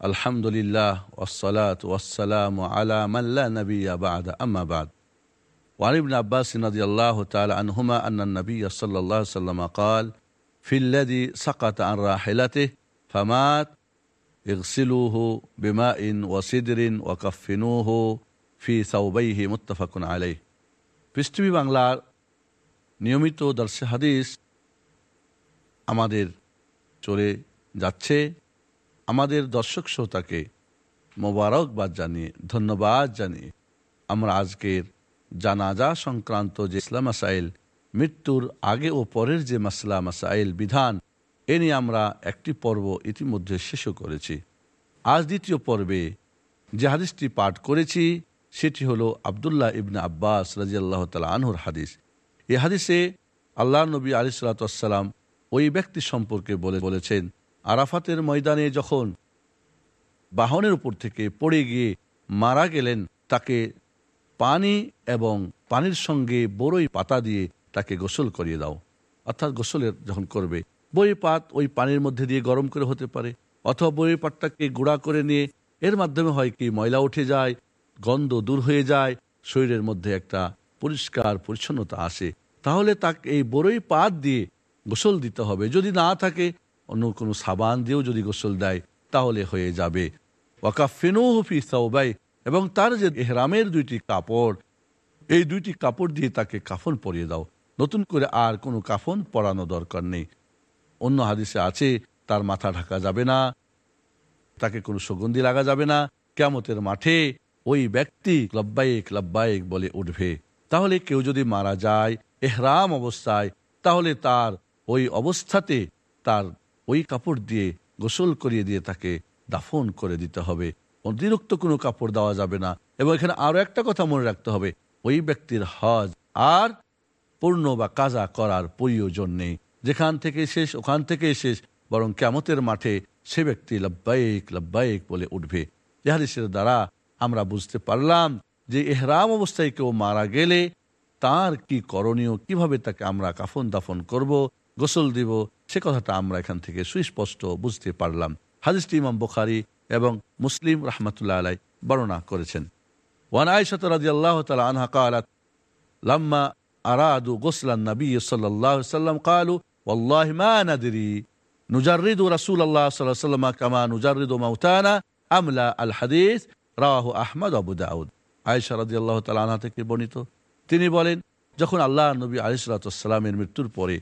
আলহামদুলিল্লাহ ওসালাত ওয়াসালাম আলা মাল্লা নবী আবাদ আম্মাবাদ ওয়ারিবিন আব্বাস নদী আল্লাহ তাল আনহুমা আন্না নবী সাল্লাহ সাল্লাম কাল ফিল্লাদি সাকাত আন রাহেলাতে ফামাত ইগসিলুহু বিমা ইন ওয়াসিদরিন ওয়াকফিনুহু ফি সাউবাইহি মুত্তাফাকুন আলাই পৃথিবী বাংলার নিয়মিত দর্শে হাদিস আমাদের চলে যাচ্ছে। আমাদের দর্শক শ্রোতাকে মোবারকবাদ জানিয়ে, ধন্যবাদ জানিয়ে আমরা আজকের জানাজা সংক্রান্ত যে ইসলাম মাসাইল, মৃত্যুর আগে ও পরের যে মাসলা মাসাইল বিধান, এ নিয়ে আমরা একটি পর্ব ইতিমধ্যে শেষও করেছি। আজ দ্বিতীয় পর্বে যে হাদিসটি পাঠ করেছি, সেটি হলো আবদুল্লাহ ইবনে আব্বাস রাজিয়াল্লাহ তালা আনহুর হাদিস। এই হাদিসে আল্লাহ নবী আলি সাল্লাতাম ওই ব্যক্তি সম্পর্কে বলে, বলেছেন আরাফাতের ময়দানে যখন বাহনের উপর থেকে পড়ে গিয়ে মারা গেলেন, তাকে পানি এবং পানির সঙ্গে বড়ই পাতা দিয়ে তাকে গোসল করিয়ে দাও। অর্থাৎ গোসলের যখন করবে, বই পাত ওই পানির মধ্যে দিয়ে গরম করে হতে পারে, অথবা বই পাতটাকে গুঁড়া করে নিয়ে, এর মাধ্যমে হয় কি, ময়লা উঠে যায়, গন্ধ দূর হয়ে যায়, শরীরের মধ্যে একটা পরিষ্কার পরিচ্ছন্নতা আসে। তাহলে তাকে এই বড়ই পাত দিয়ে গোসল দিতে হবে। যদি না থাকে অন্য কোনো সাবান দিয়েও যদি গোসল দেয়, তাহলে হয়ে যাবে। ওয়াকাফেনুহফি সাউবাই এবং তার যে এহরামের দুইটি কাপড়, এই দুইটি কাপড় দিয়ে তাকে কাফন পরিয়ে দাও। নতুন করে আর কোনো কাফন পরানো দরকার নেই। অন্য হাদিসে আছে, তার মাথা ঢাকা যাবে না, তাকে কোনো সুগন্ধি লাগা যাবে না। কেমতের মাঠে ওই ব্যক্তি লব্বাইক লব্বাইক বলে উঠবে। তাহলে কেউ যদি মারা যায়, এহরাম অবস্থায়, তাহলে তার ওই অবস্থাতে তার ওই কাপড় দিয়ে গোসল করিয়ে দিয়ে তাকে দাফন করে দিতে হবে। অতিরিক্ত কোনো কাপড় দেওয়া যাবে না। এবং এখানে আরও একটা কথা মনে রাখতে হবে। ওই ব্যক্তির হজ আর পূর্ণ বা কাজা করার প্রয়োজন নেই। যেখান থেকে শেষ, ওখান থেকে শেষ, বরং কেমতের মাঠে সে ব্যক্তি লব্বাইক লব্বাইক বলে উঠবে। ইহাদিসের দ্বারা আমরা বুঝতে পারলাম যে এহরাম অবস্থায় কেউ মারা গেলে তার কি করণীয়, কীভাবে তাকে আমরা কাফন দাফন করব গোসল দিব সে কথাটা আমরা এখান থেকে সুস্পষ্ট বুঝতে পারলাম হাদিসটি ইমাম বুখারি এবং মুসলিম রহমতুল্লাহ আলাই বর্ণনা করেছেন ওয়ান আয়সাত রাজি আল্লাহ তালা আনহা কালাত লাম্মা আরাদু গোসলান নবী সাল্লাহ সাল্লাম কালু والله ما ندري نجرد رسول الله صلى الله عليه وسلم كما نجرد موتانا أم لا الحديث রাহ আহমদ আবু দাউদ আয়সা রাজি আল্লাহ তালা থেকে বর্ণিত তিনি বলেন যখন আল্লাহ নবী আলিসালামের মৃত্যুর পরে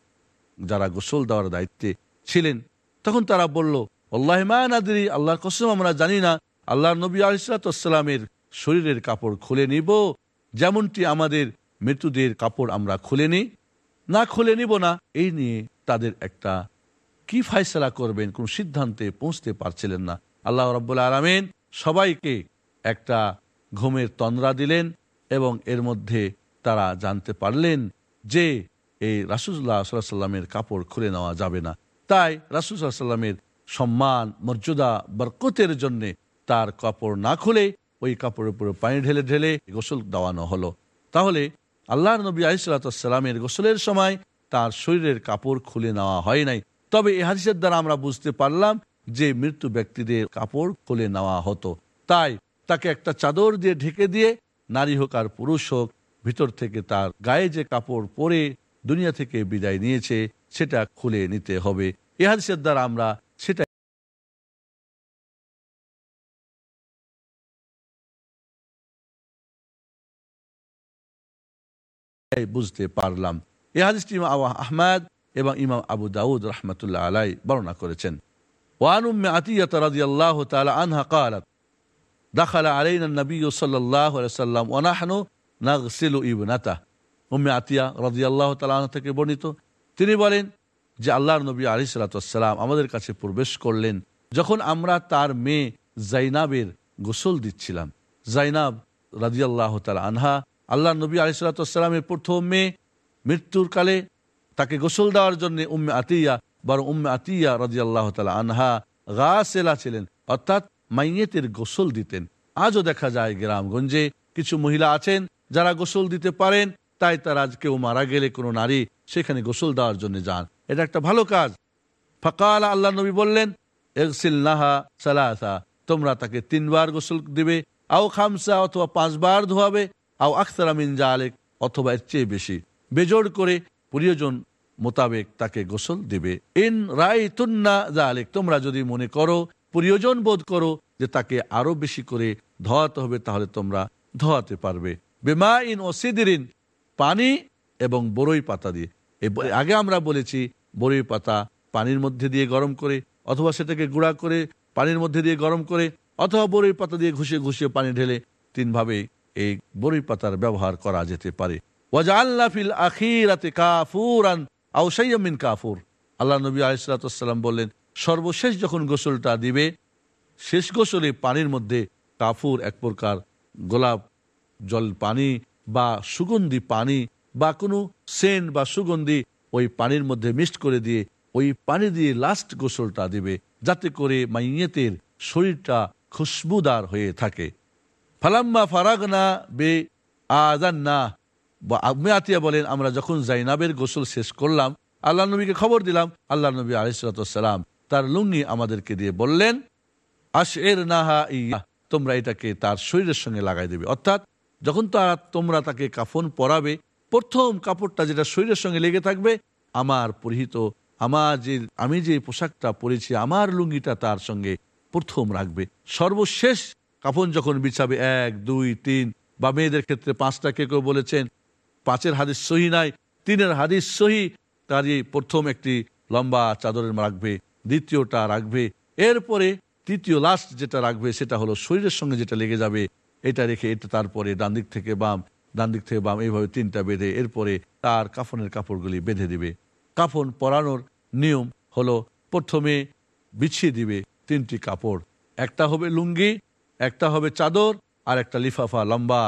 যারা গোসল দেওয়ার দায়িত্বে ছিলেন, তখন তারা বলল, আল্লাহ মাদি আল্লাহর কসম আমরা জানি না। আল্লাহ নবী আলিসালামের শরীরের কাপড় খুলে নিব, যেমনটি আমাদের মৃত্যুদের কাপড় আমরা খুলে নিই। না খুলে নিব না, এই নিয়ে তাদের একটা কি ফাইসলা করবেন, কোন সিদ্ধান্তে পৌঁছতে পারছিলেন না। আল্লাহ রব্বুল আলমেন সবাইকে একটা ঘুমের তন্দ্রা দিলেন এবং এর মধ্যে তারা জানতে পারলেন যে এই রাসুল্লাহ সাল্লামের কাপড় খুলে নেওয়া যাবে না। তাই রাসুল্লাহ সাল্লামের সম্মান, মর্যাদা, বরকতের জন্য তার কাপড় না খুলে ওই কাপড়ের উপরে পানি ঢেলে ঢেলে গোসল দেওয়ানো হলো। তাহলে আল্লাহর নবী আলিসাল্লামের গোসলের সময় তার শরীরের কাপড় খুলে নেওয়া হয় নাই। তবে এ হাদিসের দ্বারা আমরা বুঝতে পারলাম যে মৃত্যু ব্যক্তিদের কাপড় খুলে নেওয়া হতো। তাই তাকে একটা চাদর দিয়ে ঢেকে দিয়ে নারী হোক আর পুরুষ হোক, ভিতর থেকে তার গায়ে যে কাপড় পরে দুনিয়া থেকে বিদায় নিয়েছে সেটা খুলে নিতে হবে এ হাদিসের দ্বারা আমরা সেটা বুঝতে পারলাম এ হাদিসটি আহমদ এবং ইমাম আবু দাউদ রহমতুল্লাহ আলাই বর্ণনা করেছেন وعن أم عطية رضي الله تعالى عنها قالت دخل علينا النبي صلى الله عليه وسلم ونحن نغسل ابنته উম্মে আতিয়া রদি আল্লাহ তালা থেকে বর্ণিত। তিনি বলেন যে আল্লাহর নবী আলি সালাতাম আমাদের কাছে প্রবেশ করলেন যখন আমরা তার মেয়ে জাইনাবের গোসল দিচ্ছিলাম। জাইনাব রাজি আল্লাহ তালা আনহা আল্লাহ নবী আলি সালাতামের প্রথম মেয়ে মৃত্যুর কালে তাকে গোসল দেওয়ার জন্য উম্মে আতিয়া বরং উম্মে আতিয়া রাজি আল্লাহ তালা আনহা গা সেলা ছিলেন, অর্থাৎ মাইয়েতের গোসল দিতেন। আজও দেখা যায় গ্রামগঞ্জে কিছু মহিলা আছেন যারা গোসল দিতে পারেন তাই তারা আজ কেউ মারা গেলে কোনো নারী সেখানে গোসল দেওয়ার জন্য যান। এটা একটা ভালো কাজ। ফাকাল আল্লাহ নবী বললেন, এগসিল নাহা সালাসা। তোমরা তাকে তিনবার গোসল দিবে, আও খামসা অথবা পাঁচবার ধোয়াবে, আও আখতারা মিন জালেক অথবা এর চেয়ে বেশি। বেজোড় করে প্রিয়জন মোতাবেক তাকে গোসল দিবে। ইন রাই তুন্না জালেক, তোমরা যদি মনে করো, প্রিয়জন বোধ করো যে তাকে আরও বেশি করে ধোয়াতে হবে, তাহলে তোমরা ধোয়াতে পারবে। বেমা ইন ও সিদিরিন পানি এবং বরই পাতা দিয়ে। আগে আমরা বলেছি, বরই পাতা পানির মধ্যে দিয়ে গরম করে, অথবা সেটাকে গুঁড়া করে পানির মধ্যে দিয়ে গরম করে, অথবা বরই পাতা দিয়ে ঘুষিয়ে ঘুষিয়ে পানি ঢেলে তিনভাবে এই বরই পাতার ব্যবহার করা যেতে পারে। ওয়াজআলনা ফিল আখিরাতি কাফুরান আও শাইয়্যাম মিন কাফুর। আল্লাহ নবী আলাইহিসসালাম বললেন, সর্বশেষ যখন গোসলটা দিবে, শেষ গোসলে পানির মধ্যে কাফুর এক প্রকার গোলাপ জল পানি বা সুগন্ধি পানি বা কোনো সেন্ট বা সুগন্ধি ওই পানির মধ্যে মিক্সড করে দিয়ে ওই পানি দিয়ে লাস্ট গোসলটা দিবে, যাতে করে মাইয়েতের শরীরটা খুশবুদার হয়ে থাকে। ফালাম্মা ফারাগনা বে আজান্না বা আমিয়াতিয়া বলেন, আমরা যখন জাইনাবের গোসল শেষ করলাম, আল্লাহ নবীকে খবর দিলাম, আল্লাহ নবী আলিসালাম তার লুঙ্গি আমাদেরকে দিয়ে বললেন আশ এর নাহা ইয়া। তোমরা এটাকে তার শরীরের সঙ্গে লাগাই দেবে। অর্থাৎ যখন তারা তোমরা তাকে কাফন পরাবে, প্রথম কাপড়টা যেটা শরীরের সঙ্গে লেগে থাকবে, আমার পরিহিত আমার যে, আমি যে পোশাকটা পরেছি, আমার লুঙ্গিটা তার সঙ্গে প্রথম রাখবে। সর্বশেষ কাফন যখন বিছাবে, এক, দুই, তিন, বা মেয়েদের ক্ষেত্রে পাঁচটা কে কেউ বলেছেন, পাঁচের হাদিস সহি নাই, তিনের হাদিস সহি, তারই প্রথম একটি লম্বা চাদরের রাখবে, দ্বিতীয়টা রাখবে, এরপরে তৃতীয় লাস্ট যেটা রাখবে, সেটা হলো শরীরের সঙ্গে যেটা লেগে যাবে এটা রেখে এটা তারপরে ডান দিক থেকে বাম, ডান দিক থেকে বাম, এইভাবে তিনটা বেঁধে এরপরে তার কাফনের কাপড়গুলি বেঁধে দিবে। কাফন পরানোর নিয়ম হলো প্রথমে বিছিয়ে দিবে তিনটি কাপড়। একটা হবে লুঙ্গি, একটা হবে চাদর, আর একটা লিফাফা লম্বা।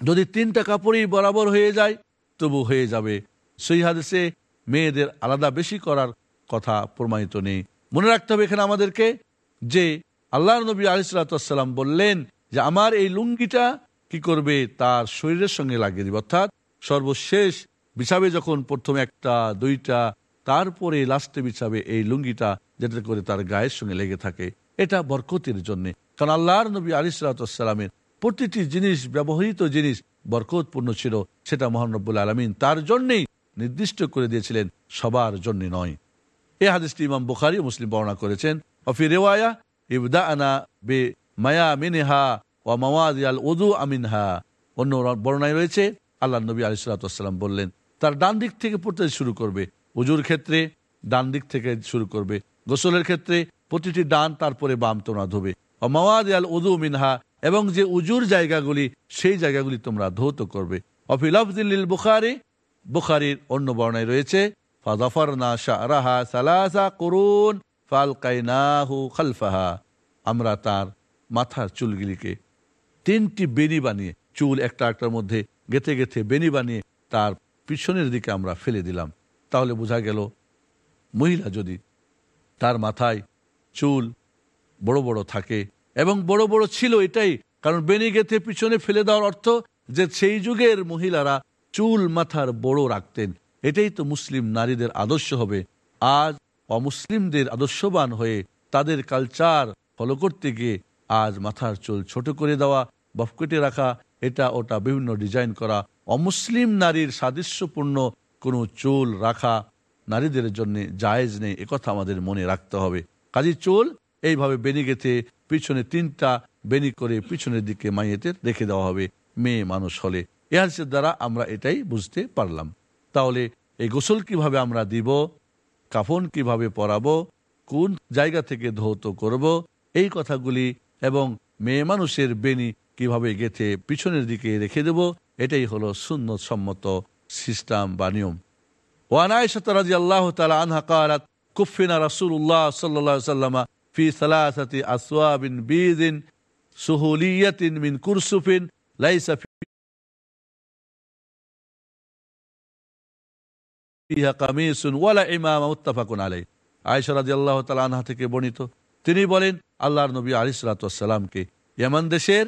যদি তিনটা কাপড়ই বরাবর হয়ে যায়, তবু হয়ে যাবে। সেই হাদিসে মেয়েদের আলাদা বেশি করার কথা প্রমাণিত নেই। মনে রাখতে হবে এখানে আমাদেরকে যে আল্লাহ নবী আলিসাল্লাম বললেন যে আমার এই লুঙ্গিটা কি করবে? তার শরীরের সঙ্গে লাগিয়ে দিবে। অর্থাৎ সর্বশেষ বিছাবে যখন প্রথমে একটা, দুইটা, তারপরে লাস্টে বিছাবে এই লুঙ্গিটা যেটা করে তার গায়ের সঙ্গে লেগে থাকে, এটা বরকতের জন্য। কারণ আল্লাহর নবী আলিসাল্লামের প্রতিটি জিনিস, ব্যবহৃত জিনিস বরকতপূর্ণ ছিল, সেটা মোহাম্মবুল আলমিন তার জন্যেই নির্দিষ্ট করে দিয়েছিলেন, সবার জন্য নয়। এ হাদিসটি ইমাম বুখারি মুসলিম বর্ণনা করেছেন। অফি রেওয়ায়া ইবদা আনা বে মায়া মিনহা ও মাওয়াদ আল উদু আমিনহা। অন্য বর্ণায় রয়েছে, আল্লাহ নবী আলিসাল্লাম বললেন, তার ডান দিক থেকে পড়তে শুরু করবে। উজুর ক্ষেত্রে ডান দিক থেকে শুরু করবে। গোসলের ক্ষেত্রে প্রতিটি ডান তারপরে বাম তোমরা ধোবে। ও মাওয়াদ আল উদু মিনহা, এবং যে উজুর জায়গাগুলি, সেই জায়গাগুলি তোমরা ধৌত করবে। অফিলাফদিল বুখারি, বুখারির অন্য বর্ণায় রয়েছে সালাসা করুন খালফাহা। আমরা তার মাথার চুলগুলিকে। তিনটি বেনি বানিয়ে, চুল একটা একটার মধ্যে গেথে গেথে বেনি বানিয়ে তার পিছনের দিকে আমরা ফেলে দিলাম। তাহলে বোঝা গেল, মহিলা যদি তার মাথায় চুল বড় বড় থাকে এবং বড় বড় ছিল এটাই, কারণ বেনি গেথে পিছনে ফেলে দেওয়ার অর্থ যে সেই যুগের মহিলারা চুল মাথার বড় রাখতেন। এটাই তো মুসলিম নারীদের আদর্শ হবে। আজ অমুসলিমদের আদর্শবান হয়ে তাদের কালচার ফলো করতে গিয়ে আজ মাথার চুল ছোট করে দেওয়া বফকেটে রাখা, এটা ওটা বিভিন্ন ডিজাইন করা, অমুসলিম নারীর সাদৃশ্যপূর্ণ কোনো চুল রাখা নারীদের জন্য জায়েজ নেই একথা আমাদের মনে রাখতে হবে। কাজী চুল এইভাবে বেনি গেতে পিছনে তিনটা বেনি করে পিছনের দিকে মাইয়েতে রেখে দেওয়া হবে, মেয়ে মানুষ হলে। এ দ্বারা আমরা এটাই বুঝতে পারলাম। তাহলে এই গোসল কীভাবে আমরা দিব, কাফন কীভাবে পরাবো, কোন জায়গা থেকে ধৌত করব, এই কথাগুলি এবং মেয়ে মানুষের বেনি কীভাবে গেথে পিছনের দিকে রেখে দেব, এটাই হলো সুন্নত সম্মত সিস্টাম বা নিয়ম। মিন কুরসুফিন ওয়ালা ইমাম আল্লাহ তালা আনহা থেকে বর্ণিত তিনি বলেন, আল্লাহর নবী আলাইহিস সালামকে ইয়ামান দেশের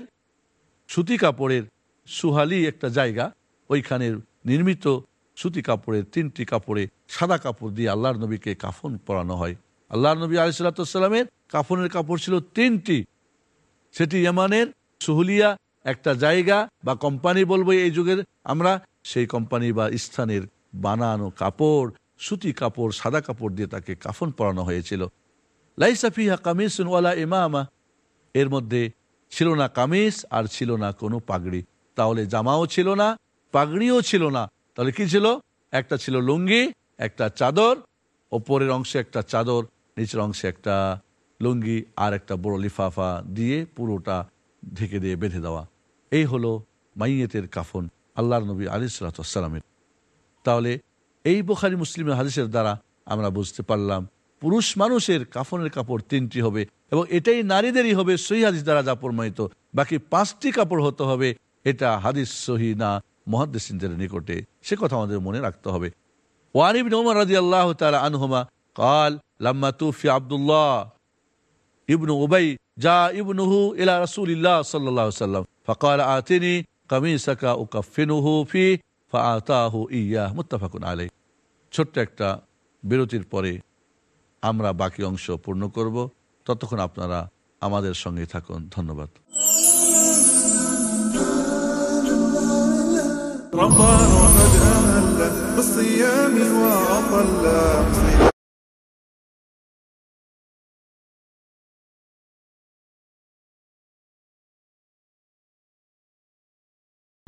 সুতি কাপড়ের সুহালি একটা জায়গা ওইখানের নির্মিত সুতি কাপড়ের তিনটি কাপড়ে সাদা কাপড় দিয়ে আল্লাহর নবীকে কাফন পরানো হয়। আল্লাহর নবী আলিসাল্লামের কাফনের কাপড় ছিল তিনটি। সেটি ইয়ামানের সুহুলিয়া, একটা জায়গা বা কোম্পানি বলব এই যুগের, আমরা সেই কোম্পানি বা স্থানের বানানো কাপড়, সুতি কাপড়, সাদা কাপড় দিয়ে তাকে কাফন পরানো হয়েছিল। লাইসাফিহা কামিসুন ওয়ালা ইমামা। এর মধ্যে ছিল না কামিজ আর ছিল না কোনো পাগড়ি। তাহলে জামাও ছিল না, পাগড়িও ছিল না। তাহলে কি ছিল? একটা ছিল লুঙ্গি, একটা চাদর, ওপরের অংশে একটা চাদর, নিচের অংশে একটা লুঙ্গি আর একটা বড় লিফাফা দিয়ে পুরোটা ঢেকে দিয়ে বেঁধে দেওয়া। এই হলো মাইয়েতের কাফন, আল্লাহর নবী আলী সালাতামের তাহলে এই বোখারি মুসলিমের হাদিসের দ্বারা আমরা বুঝতে পারলাম পুরুষ মানুষের কাফনের কাপড় তিনটি হবে এবং এটাই নারীদেরই হবে, সহি হাদিস দ্বারা যা প্রমাণিত। বাকি পাঁচটি কাপড় হতে হবে, এটা হাদিস সহি না, মহাদ্দেসিনদের নিকটে। সে কথা আমাদের মনে রাখতে হবে। আল্লাহ কাল ইবনু উবাই যা ইয়া, মুত্তাফাকুন ছোট্ট একটা বিরতির পরে আমরা বাকি অংশ পূর্ণ করব। ততক্ষণ আপনারা আমাদের সঙ্গে থাকুন। ধন্যবাদ।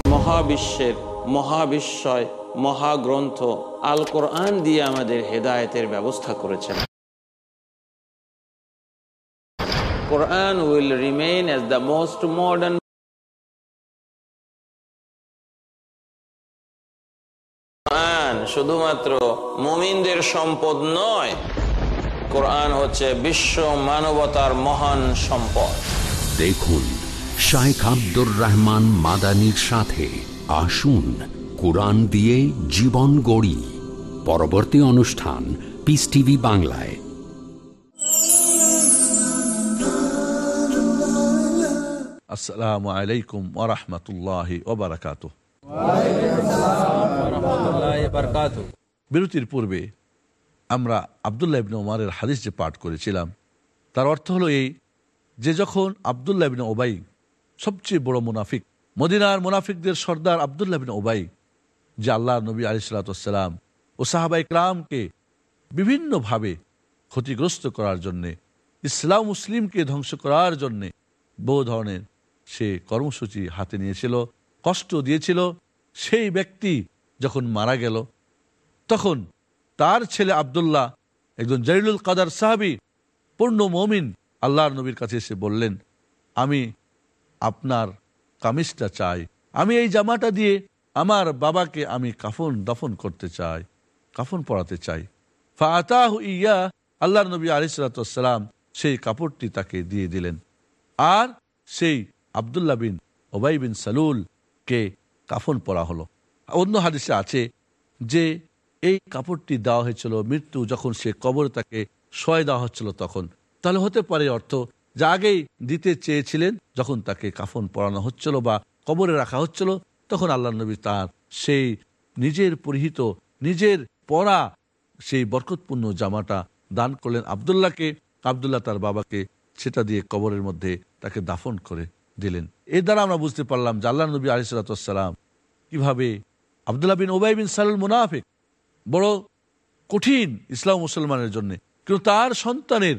মহাবিশ্বের মহাবিশ্বয় মহাগ্রন্থ আল কোরআন দিয়ে আমাদের হেদায়েতের ব্যবস্থা করেছেন। Will remain as the most modern কোরআন শুধুমাত্র মুমিনদের সম্পদ নয় কোরআন হচ্ছে বিশ্ব মানবতার মহান সম্পদ। দেখুন শাইখ আব্দুর রহমান মাদানির সাথে আসুন কোরআন দিয়ে জীবন গড়ি। পরবর্তী অনুষ্ঠান পিস টিভি বাংলায়। আসসালামু আলাইকুম ওরহমতুল্লাহি ওবরাকাত বিরতির পূর্বে আমরা আবদুল্লাহ ইবনে ওমারের হাদিস যে পাঠ করেছিলাম তার অর্থ হলো এই যে যখন আবদুল্লাহ ইবনে ওবাই সবচেয়ে বড় মুনাফিক মদিনার মুনাফিকদের সর্দার আবদুল্লাহ ইবনে ওবাই যে আল্লাহ নবী আলি সালাতাম ও সাহাবাই ক্রামকে বিভিন্নভাবে ক্ষতিগ্রস্ত করার জন্যে ইসলাম মুসলিমকে ধ্বংস করার জন্যে বহু ধরনের সে কর্মসূচি হাতে নিয়েছিল, কষ্ট দিয়েছিল। সেই ব্যক্তি যখন মারা গেল, তখন তার ছেলে আবদুল্লাহ, একজন জরিলুল কাদার সাহাবি, পূর্ণ মমিন আল্লাহর নবীর কাছে এসে বললেন, আমি আপনার কামিজটা চাই। আমি এই জামাটা দিয়ে আমার বাবাকে আমি কাফন দফন করতে চাই, কাফন পরাতে চাই। ফাতাহ ইয়া আল্লাহর নবী আলিসালাম সেই কাপড়টি তাকে দিয়ে দিলেন। আর সেই আবদুল্লাহ বিন ওবাই বিন সালুল কে কাফন পরা হলো। অন্য হাদিসে আছে যে এই কাপড়টি দেওয়া হয়েছিল, মৃত্যু যখন সে কবরে তাকে শয় দেওয়া হচ্ছিল তখন। তাহলে হতে পারে অর্থ যা আগেই দিতে চেয়েছিলেন, যখন তাকে কাফন পরানো হচ্ছিল বা কবরে রাখা হচ্ছিল, তখন আল্লাহ নবী তার সেই নিজের পরিহিত, নিজের পরা সেই বরকতপূর্ণ জামাটা দান করলেন আবদুল্লাহকে। আবদুল্লাহ তার বাবাকে সেটা দিয়ে কবরের মধ্যে তাকে দাফন করে দিলেন। এর দ্বারা আমরা বুঝতে পারলাম যে আল্লাহ নবী আলিসাল্লাম কীভাবে আবদুল্লাহ বিন ওবাই বিন সালুল মুনাফিক বড় কঠিন ইসলাম মুসলমানের জন্য, কিন্তু তার সন্তানের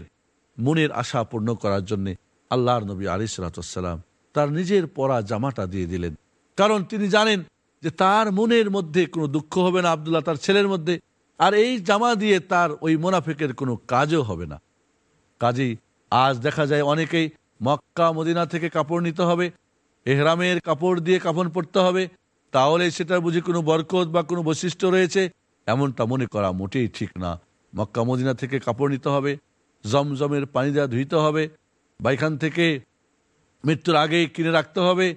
মনের আশা পূর্ণ করার জন্য আল্লাহর নবী আলিসাল্লাম তার নিজের পরা জামাটা দিয়ে দিলেন। কারণ তিনি জানেন যে তার মনের মধ্যে কোনো দুঃখ হবে না, আবদুল্লাহ তার ছেলের মধ্যে। আর এই জামা দিয়ে তার ওই মোনাফেকের কোনো কাজও হবে না। কাজেই আজ দেখা যায় অনেকেই মক্কা মদিনা থেকে কাপড় নিতে হবে, এহরামের কাপড় দিয়ে কাপড় পরতে হবে, তাহলে সেটার বুঝি কোনো বরকত বা কোনো বৈশিষ্ট্য রয়েছে? এমনটা মনে করা মোটেই ঠিক না। মক্কা মদিনা থেকে কাপড় নিতে হবে, জমজমের পানি দেওয়া ধুইতে হবে, বা এখান থেকে মৃত্যুর আগেই কিনে রাখতে হবে,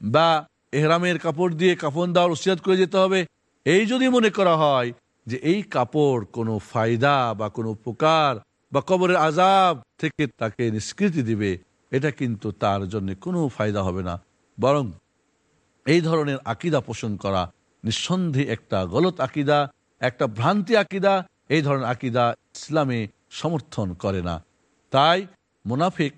বা এহরামের কাপড় দিয়ে কাফন দেওয়ার উসিয়াত করে যেতে হবে। এই যদি মনে করা হয় যে এই কাপড় কোনো ফায়দা বা কোনো উপকার বা কবরের আজাব থেকে তাকে নিষ্কৃতি দিবে এটা কিন্তু তার জন্য কোনো ফায়দা হবে না। বরং এই ধরনের আকিদা পোষণ করা নিঃসন্দেহে একটা গলত আকিদা, একটা ভ্রান্তি আকিদা, এই ধরনের আকিদা ইসলামে সমর্থন করে না। তাই মুনাফিক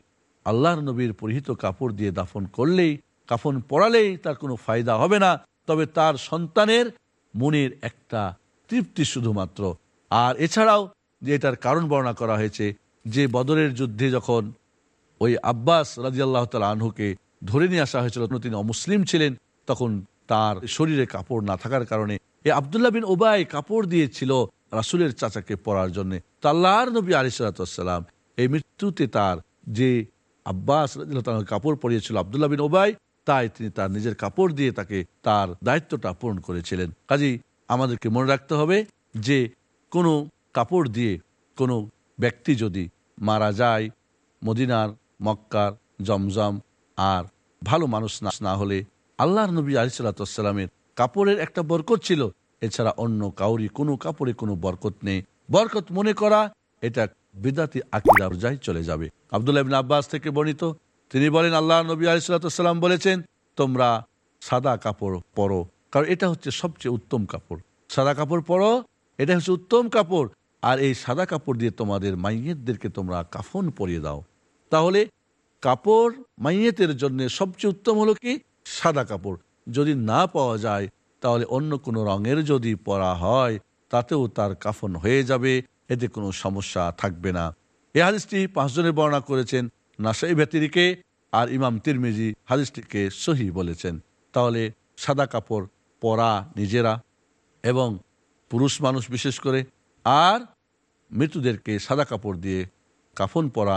আল্লাহর নবীর পরিহিত কাপড় দিয়ে দাফন করলেই, কাফন পড়ালেই তার কোনো ফায়দা হবে না। তবে তার সন্তানের মনের একটা তৃপ্তি শুধুমাত্র। আর এছাড়াও যে এটার কারণ বর্ণনা করা হয়েছে, যে বদরের যুদ্ধে যখন ওই আব্বাস রাজিয়াল্লাহ তাল আনহুকে ধরে নিয়ে আসা হয়েছিল। তিনি অমুসলিম ছিলেন, তখন তার শরীরে কাপড় না থাকার কারণে এই আবদুল্লাহ বিন ওবাই কাপড় দিয়েছিল রাসুলের চাচাকে পরার জন্য। তো আল্লাহর নবী আলিসাল্লাম এই মৃত্যুতে তার যে আব্বাস কাপড় পরিয়েছিল আবদুল্লাহ বিন ওবাই তাই তিনি তার নিজের কাপড় দিয়ে তাকে তার দায়িত্বটা পূরণ করেছিলেন। কাজী আমাদেরকে মনে রাখতে হবে যে কোনো কাপড় দিয়ে কোনো ব্যক্তি যদি মারা যায় মদিনার মক্কার, জমজম আর ভালো মানুষ না না হলে আল্লাহর নবী আলিসাল্লামের কাপড়ের একটা বরকত ছিল। এছাড়া অন্য কাউরি কোনো কাপড়ে কোনো বরকত নেই। বরকত মনে করা, এটা বিদাতি আকিদা যাই চলে যাবে। আবদুল্লাহ ইবিন আব্বাস থেকে বর্ণিত, তিনি বলেন আল্লাহ নবী আলিসাল্লাম বলেছেন, তোমরা সাদা কাপড় পরো। কারণ এটা হচ্ছে সবচেয়ে উত্তম কাপড়। সাদা কাপড় পরো, এটা হচ্ছে উত্তম কাপড়। আর এই সাদা কাপড় দিয়ে তোমাদের মাইয়েতদেরকে তোমরা কাফন পরিয়ে দাও। তাহলে কাপড় মাইয়েতের জন্য সবচেয়ে উত্তম হলো কি? সাদা কাপড়। যদি না পাওয়া যায়, তাহলে অন্য কোনো রঙের যদি পরা হয়, তাতেও তার কাফন হয়ে যাবে, এতে কোনো সমস্যা থাকবে না। এ হাদিসটি পাঁচজনের বর্ণনা করেছেন নাসাই ভেতিরিকে আর ইমাম তিরমিজি হাদিসটিকে সহি বলেছেন। তাহলে সাদা কাপড় পরা নিজেরা এবং পুরুষ মানুষ বিশেষ করে, আর মৃতদেরকে সাদা কাপড় দিয়ে কাফন পরা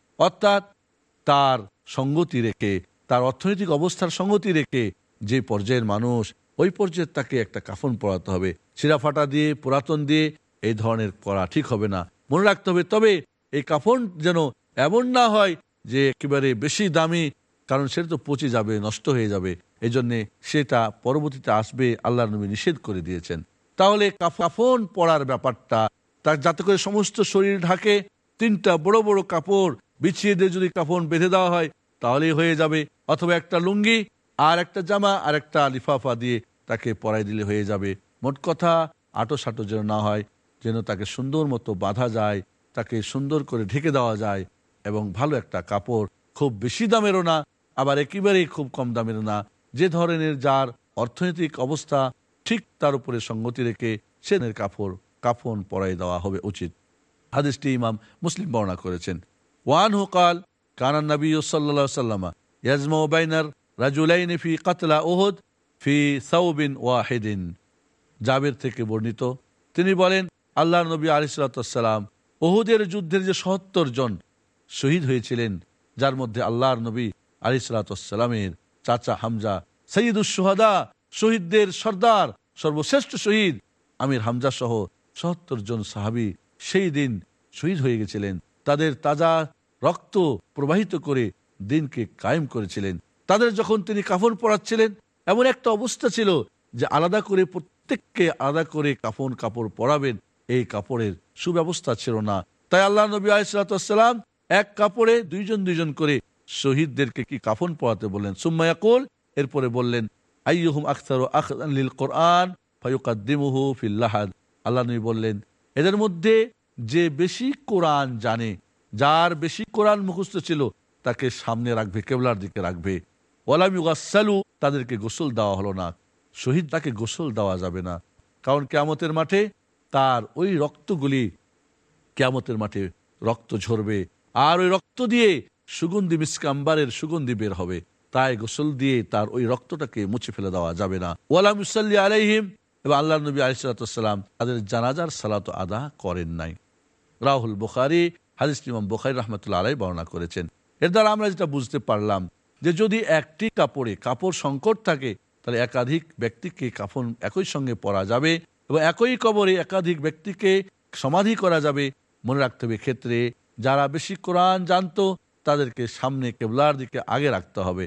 অর্থাৎ তার সঙ্গতি রেখে, তার অর্থনৈতিক অবস্থার সঙ্গতি রেখে যে পর্যায়ের মানুষ, ওই পর্যায়ে তাকে একটা কাফন পরাতে হবে। শিরাফাটা দিয়ে, পুরাতন দিয়ে এই ধরনের করা ঠিক হবে না। মনে রাখতে হবে, তবে এই কাফন যেন এমন না হয় যে একেবারে বেশি দামি, কারণ সেটা তো পচে যাবে, নষ্ট হয়ে যাবে। এই জন্যে সেটা পরবর্তীতে আসবে আল্লাহ নবী নিষেধ করে দিয়েছেন। তাহলে কাফন পড়ার ব্যাপারটা, তার যাতে করে সমস্ত শরীর ঢাকে, তিনটা বড় বড় কাপড় বিছিয়ে দিয়ে যদি কাফন বেঁধে দেওয়া হয়, তাহলেই হয়ে যাবে। অথবা একটা লুঙ্গি, আর একটা জামা, আর একটা লিফাফা দিয়ে তাকে পরাই দিলে হয়ে যাবে। মোট কথা আটো সাটো যেন না হয়, যেন তাকে সুন্দর মতো বাঁধা যায়, তাকে সুন্দর করে ঢেকে দেওয়া যায়, এবং ভালো একটা কাপড় খুব বেশি দামেরও না, আবার একেবারেই খুব কম দামেরও না। যে ধরনের যার অর্থনৈতিক অবস্থা, ঠিক তার উপরে সঙ্গতি রেখে সেনের কাপড়, কাফন পরাই দেওয়া হবে উচিত। হাদিসটি ইমাম মুসলিম বর্ণনা করেছেন। ওয়ান হুকাল কানান নবী সাল্লা সাল্লামা ইয়াজমা বাইনার রাজুলাইন ফি কাতলা ওহদ ফি সাউবিন ওয়াহিদিন জাবের থেকে বর্ণিত। তিনি বলেন আল্লাহ নবী আলিসাল্লাম ওহুদের যুদ্ধের যে সত্তর জন শহীদ হয়েছিলেন, যার মধ্যে আল্লাহর নবী আলিসালামের চাচা হামজা সঈদুসোহাদা শহীদদের সর্দার, সর্বশ্রেষ্ঠ শহীদ আমির হামজা সহ সত্তর জন সাহাবি সেই দিন শহীদ হয়ে গেছিলেন। তাদের তাজা রক্ত প্রবাহিত করে দিনকে কায়েম করেছিলেন। তাদের যখন তিনি কাফন পরাচ্ছিলেন, এমন একটা অবস্থা ছিল যে আলাদা করে প্রত্যেককে আলাদা করে কাফন কাপড় পরাবেন, এই কাপড়ের সুব্যবস্থা ছিল না। তাই আল্লাহ নবী আলাইসালাম এক কাপড়ে দুইজন দুইজন করে শহীদদেরকে কি কাফন পরাতে বললেন? সুম্মায়াকুল এরপরে বললেন, আইয়ুহুম আখতার আখলিল কোরআন ফায়ুকাদ্দিমুহু ফিল্লাহাদ আল্লাহ নবী বললেন, এদের মধ্যে যে বেশি কোরআন জানে, যার বেশি কোরআন মুখস্থ ছিল, তাকে সামনে রাখবে, কেবলার দিকে রাখবে। ইউগাসালু তাদেরকে গোসল দেওয়া হলো না। শহীদ তাকে গোসল দেওয়া যাবে না। কারণ কেয়ামতের মাঠে তার ওই রক্তগুলি কেয়ামতের মাঠে রক্ত ঝরবে। আর ওই রক্ত দিয়ে সুগন্ধি মিসকাম্বারের সুগন্ধি বের হবে। তাই গোসল দিয়ে তার ওই রক্তটাকে মুছে ফেলে দেওয়া যাবে না। ওয়ালাম ইসাল্লি আলাইহিম, এবং আল্লাহ নবী আলিসাল্লাম তাদের জানাজার সালাত আদা করেন নাই। রাহুল বুখারি, হাদিস ইমাম বুখারি রহমতুল্লা আলাই বর্ণনা করেছেন। এর দ্বারা আমরা যেটা বুঝতে পারলাম যে যদি একটি কাপড়ে কাপড় সংকট থাকে, তাহলে একাধিক ব্যক্তিকে কাফন একই সঙ্গে পরা যাবে এবং একই কবরে একাধিক ব্যক্তিকে সমাধি করা যাবে। মনে রাখতে হবে ক্ষেত্রে যারা বেশি কোরআন জানতো, তাদেরকে সামনে কেবলার দিকে আগে রাখতে হবে।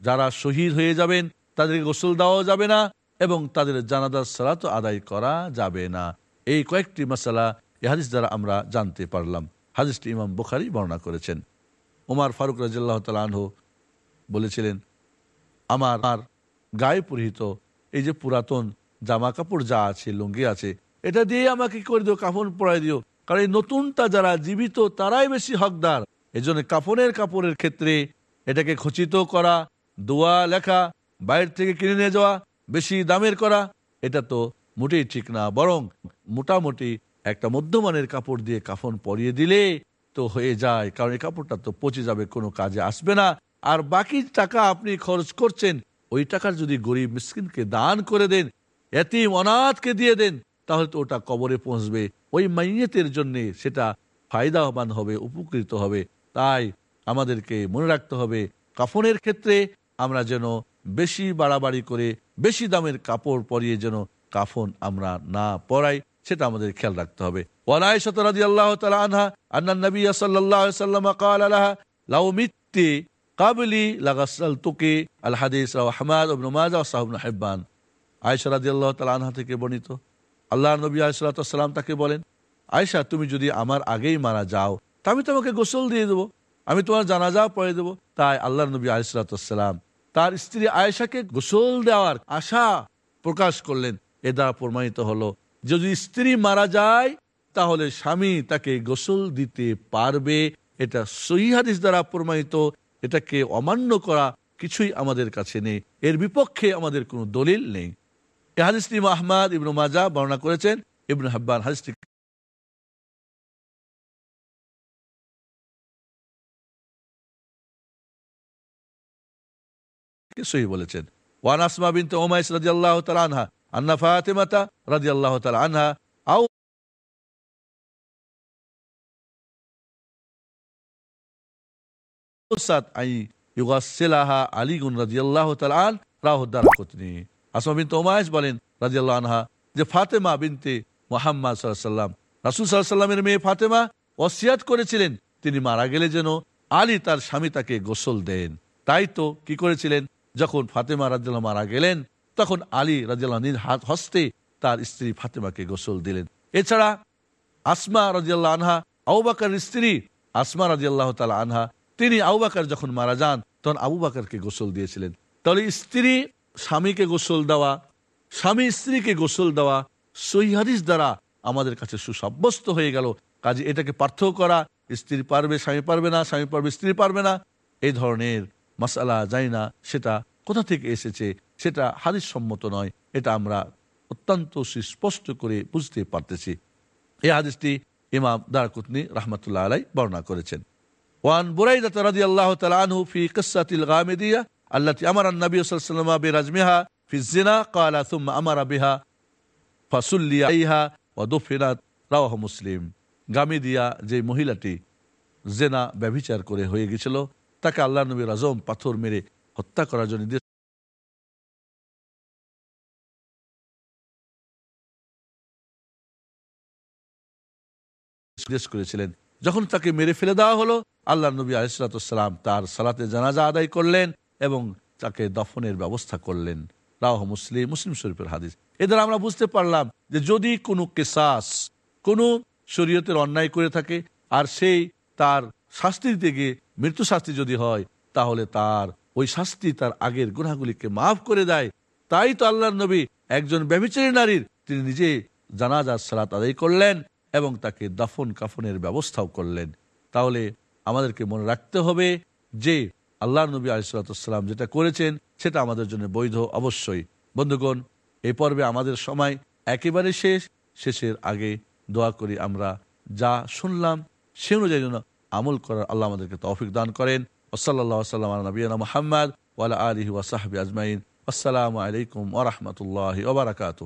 যারা শহীদ হয়ে যাবেন, তাদেরকে গোসল দেওয়াও যাবে না এবং তাদের জানাদার সালাত আদায় করা যাবে না। এই কয়েকটি মশালা এ হাদিস দ্বারা আমরা জানতে পারলাম। হাদিসটি ইমাম বুখারি বর্ণনা করেছেন। ওমার ফারুক রাজিল্লাহ তালহ বলেছিলেন, আমার আমার গায়ে পরিহিত, এই যে পুরাতন জামা কাপড় যা আছে, লুঙ্গি আছে, এটা দিয়ে আমাকে করে দিও, কাফন পরাই দিও? কারণ এই নতুনটা যারা জীবিত, তারাই বেশি হকদার। এই জন্য কাফনের কাপড়ের ক্ষেত্রে এটাকে খচিত করা, দোয়া লেখা, বাইরে থেকে কিনে নিয়ে যাওয়া, বেশি দামের করা, এটা তো মোটেই ঠিক না। বরং মোটামুটি একটা মধ্যমানের কাপড় দিয়ে কাফন পরিয়ে দিলে তো হয়ে যায়, কারণ এই কাপড়টা তো পচে যাবে, কোনো কাজে আসবে না। আর বাকি টাকা আপনি খরচ করছেন, ওই টাকার যদি গরিব মিসকিনকে দান করে দেন, এতিম অনাথকে দিয়ে দেন, তাহলে তো ওটা কবরে পৌঁছবে। ওই মাইয়েতের জন্য সেটা ফায়দাবান হবে, উপকৃত হবে। তাই আমাদেরকে মনে রাখতে হবে, কাফনের ক্ষেত্রে আমরা যেন বেশি বাড়াবাড়ি করে, বেশি দামের কাপড় পরিয়ে যেন কাফন আমরা না পরাই। সেটা আমাদের খেয়াল রাখতে হবে। আল্লাহ তালা সাল্লাহ লাউ আয়সা আল্লাহ তালা আনহা থেকে বর্ণিত। আল্লাহ নবী তাকে বলেন তুমি যদি আমার আগেই মারা যাও, তা আমি তোমাকে গোসল দিয়ে দেবো, আমি তোমার জানাজা পড়ে দেবো। তাই আল্লাহ নবী আলসালাম তার স্ত্রী আয়েশাকে গোসল দেওয়ার আশা প্রকাশ করলেন। এ দ্বারা প্রমাণিত হলো যদি স্ত্রী মারা যায়, তাহলে স্বামী তাকে গোসল দিতে পারবে। এটা সহি হাদিস দ্বারা প্রমাণিত। এটাকে অমান্য করা কিছুই আমাদের কাছে নেই। এর বিপক্ষে আমাদের কোনো দলিল নেই। এ হাদিসটি আহমাদ ইবনু মাজা বর্ণনা করেছেন। ইবনু হাব্বান হাদিসটি সহি বলেছেন। ওয়ান আসমা বিনতে ওমাইস রাদিয়াল্লাহু তাআলা আনহা আন্না রাদিয়াল্লাহু আনহা যে ফাতেমা বিনতে মুহাম্মদ সাল্লাম রাসূল আলাইহি সাল্লামের মেয়ে ফাতেমা ওসিয়াত করেছিলেন, তিনি মারা গেলে যেন আলী তার স্বামী তাকে গোসল দেন। তাই তো কি করেছিলেন? যখন ফাতেমা রাজ্লাহ মারা গেলেন তখন আলী রাজিয়াল্লাহ হাত হস্তে তার স্ত্রী ফাতেমাকে গোসল দিলেন। এছাড়া আসমা রাজিয়াল্লাহ আনহা আউবাকার স্ত্রী আসমা রাজিয়াল্লাহ তালা আনহা, তিনি আউবাকার যখন মারা যান, তখন আবু বাকারকে গোসল দিয়েছিলেন। তাহলে স্ত্রী স্বামীকে গোসল দেওয়া, স্বামী স্ত্রীকে গোসল দেওয়া সহি হাদিস দ্বারা আমাদের কাছে সুসাব্যস্ত হয়ে গেল। কাজে এটাকে পার্থক্য করা, স্ত্রী পারবে, স্বামী পারবে না, স্বামী পারবে, স্ত্রী পারবে না, এই ধরনের মাসালা যাই না, সেটা কোথা থেকে এসেছে? সেটা হাদিস সম্মত নয়। এটা আমরা অত্যন্ত সুস্পষ্ট করে বুঝতে পারতেছি। এই হাদিসটি ইমাম দারকুতনি রহমতুল্লাহ আলাই বর্ণনা করেছেন। ওয়ান বুরাইদা রাদিয়াল্লাহু তাআলা আনহু ফি কিসসাতিল গামিদিয়া আল্লাতী আমারা নবী ওয়াসাল্লাম বিরাজমিহা ফি যিনা, ক্বালা থুম্মা আমারা বিহা ফাসুল্লি আলাইহা ওয়া দুফিনাত রাওয়াহু মুসলিম। গামিদিয়া যে মহিলাটি জেনা, ব্যভিচার করে হয়ে গেছিল, তাকে আল্লাহ নবী রাজম পাথর মেরে হত্যা করার জন্য নির্দেশ করেছিলেন। যখন তাকে মেরে ফেলে দেওয়া হলো, আল্লাহ নবী আলিসালাম তার সালাতে জানাজা আদায় করলেন এবং তাকে দফনের ব্যবস্থা করলেন। রাহ মুসলিম মুসলিম শরীফের হাদিস। এদের আমরা বুঝতে পারলাম যে যদি কোনো কেসাস কোনো শরীয়তের অন্যায় করে থাকে আর সেই তার শাস্তি দিতে গিয়ে মৃত্যু শাস্তি যদি হয়, তাহলে তার ওই শাস্তি তার আগের গুণাগুলিকে মাফ করে দেয়। তাই তো আল্লাহ নবী একজন ব্যবচারী নারীর তিনি নিজে জানাজার সালাত আদায় করলেন। এবং তাকে দাফন কাফনের ব্যবস্থাও করলেন। তাহলে আমাদেরকে মনে রাখতে হবে যে আল্লাহ নবী আলিসাল্লাম যেটা করেছেন, সেটা আমাদের জন্য বৈধ অবশ্যই। বন্ধুগণ, এ পর্বে আমাদের সময় একেবারে শেষ। শেষের আগে দোয়া করি আমরা যা শুনলাম, সে অনুযায়ী যেন আমল করার আল্লাহ আমাদেরকে তৌফিক দান করেন। ওসল্লা সাল্লাম নবীনা মোহাম্মদ ওয়ালা আলহি ওয়াসাহাবি আজমাইন। আসসালামু আলাইকুম ওরহমতুল্লাহ ওবরাকাতু